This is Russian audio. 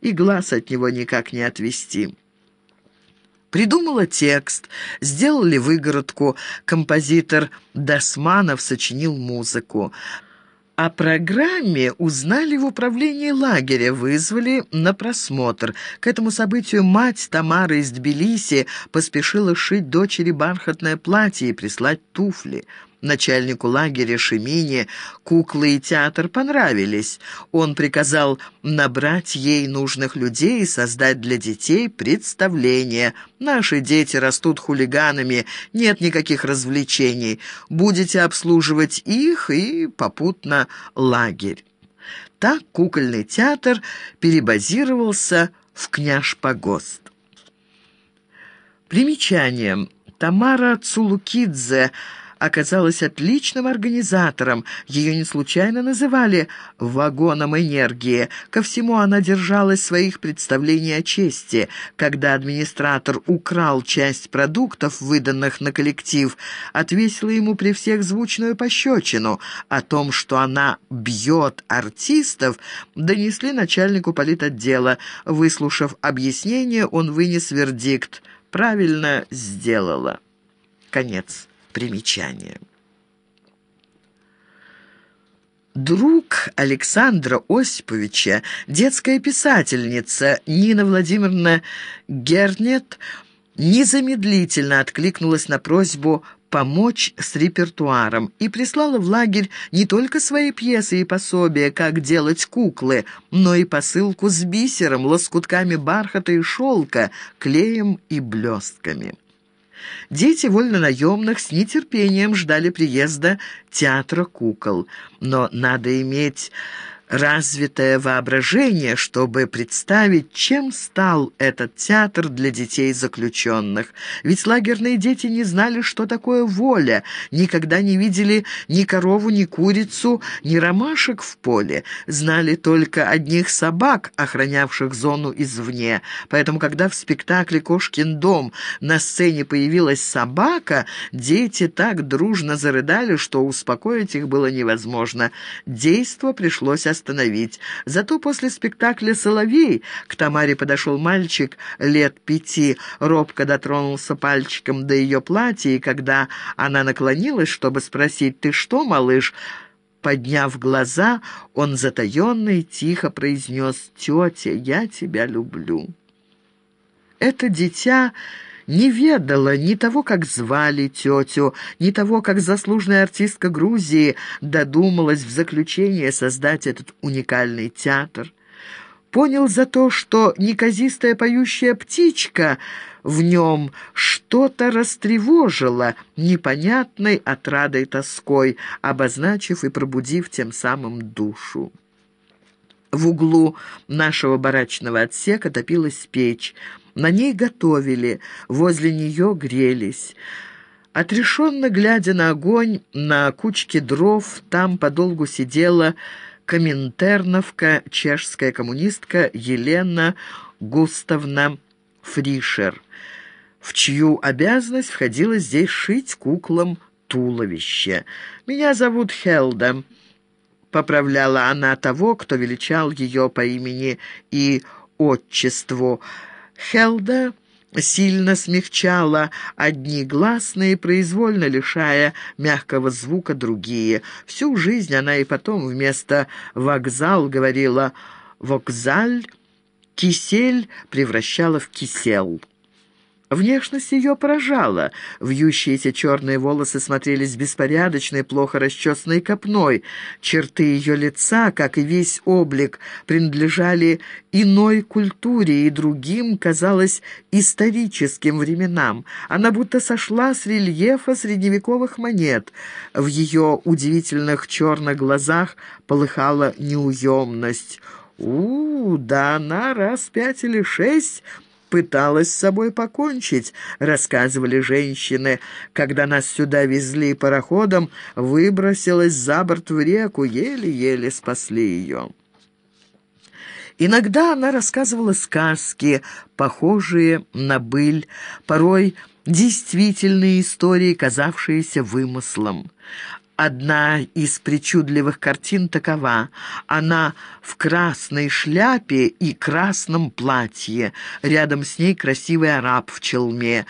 и глаз от него никак не отвести. Придумала текст, сделали выгородку, композитор Досманов сочинил музыку. О программе узнали в управлении лагеря, вызвали на просмотр. К этому событию мать Тамары из Тбилиси поспешила шить дочери бархатное платье и прислать туфли. Начальнику лагеря Шемине куклы и театр понравились. Он приказал набрать ей нужных людей и создать для детей представление. «Наши дети растут хулиганами, нет никаких развлечений. Будете обслуживать их и попутно лагерь». Так кукольный театр перебазировался в Княж-Погост. Примечание. Тамара Цулукидзе – оказалась отличным организатором. Ее не случайно называли «вагоном энергии». Ко всему она держалась своих представлений о чести. Когда администратор украл часть продуктов, выданных на коллектив, отвесила ему при всех звучную пощечину. О том, что она бьет артистов, донесли начальнику политотдела. Выслушав объяснение, он вынес вердикт «правильно сделала». Конец. Примечание. Друг Александра Осиповича, детская писательница Нина Владимировна Гернет, незамедлительно откликнулась на просьбу помочь с репертуаром и прислала в лагерь не только свои пьесы и пособия, как делать куклы, но и посылку с бисером, лоскутками бархата и шелка, клеем и блестками. Дети вольнонаемных с нетерпением ждали приезда театра кукол. Но надо иметь развитое воображение, чтобы представить, чем стал этот театр для детей заключенных. Ведь лагерные дети не знали, что такое воля, никогда не видели ни корову, ни курицу, ни ромашек в поле, знали только одних собак, охранявших зону извне. Поэтому, когда в спектакле «Кошкин дом» на сцене появилась собака, дети так дружно зарыдали, что успокоить их было невозможно. Действо пришлось остановить. Зато после спектакля «Соловей» к Тамаре подошел мальчик лет пяти, робко дотронулся пальчиком до ее платья, и когда она наклонилась, чтобы спросить «Ты что, малыш?», Подняв глаза, он затаенно и тихо произнес «Тетя, я тебя люблю». Это дитя не ведала ни того, как звали тетю, ни того, как заслуженная артистка Грузии додумалась в заключение создать этот уникальный театр. Понял за то, что неказистая поющая птичка в нем что-то растревожила непонятной отрадой тоской, обозначив и пробудив тем самым душу. В углу нашего барачного отсека топилась печь. На ней готовили, возле нее грелись. Отрешенно глядя на огонь, на кучке дров, там подолгу сидела коминтерновка, чешская коммунистка Елена Густавна Фришер, в чью обязанность входило здесь шить куклам туловище. «Меня зовут Хелда», — поправляла она того, кто величал ее по имени и отчеству, — Хелда сильно смягчала одни гласные, произвольно лишая мягкого звука другие. Всю жизнь она и потом вместо «вокзал» говорила «вокзаль», «кисель» превращала в «кисел». Внешность ее поражала. Вьющиеся черные волосы смотрелись беспорядочной, плохо расчесанной копной. Черты ее лица, как и весь облик, принадлежали иной культуре и другим, казалось, историческим временам. Она будто сошла с рельефа средневековых монет. В ее удивительных черных глазах полыхала неуемность. «У, да она раз пять или шесть...» пыталась с собой покончить, рассказывали женщины. Когда нас сюда везли пароходом, выбросилась за борт в реку, еле-еле спасли ее. Иногда она рассказывала сказки, похожие на быль, порой действительные истории, казавшиеся вымыслом. Одна из причудливых картин такова. Она в красной шляпе и красном платье. Рядом с ней красивый араб в челме.